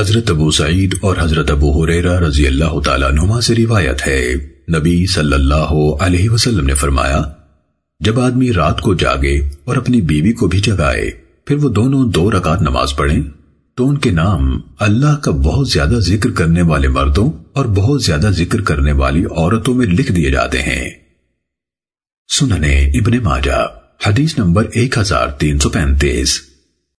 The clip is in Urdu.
حضرت ابو سعید اور حضرت ابو حریرہ رضی اللہ تعالیٰ عنہما سے روایت ہے۔ نبی صلی اللہ علیہ وسلم نے فرمایا، جب آدمی رات کو جاگے اور اپنی بیوی کو بھی جگائے، پھر وہ دونوں دو رکعت نماز پڑھیں۔ تو ان کے نام اللہ کا بہت زیادہ ذکر کرنے والے مردوں اور بہت زیادہ ذکر کرنے والی عورتوں میں لکھ دیے جاتے ہیں۔ سننے ابن ماجہ، حدیث نمبر ایک ہزار تین سو پینتیس۔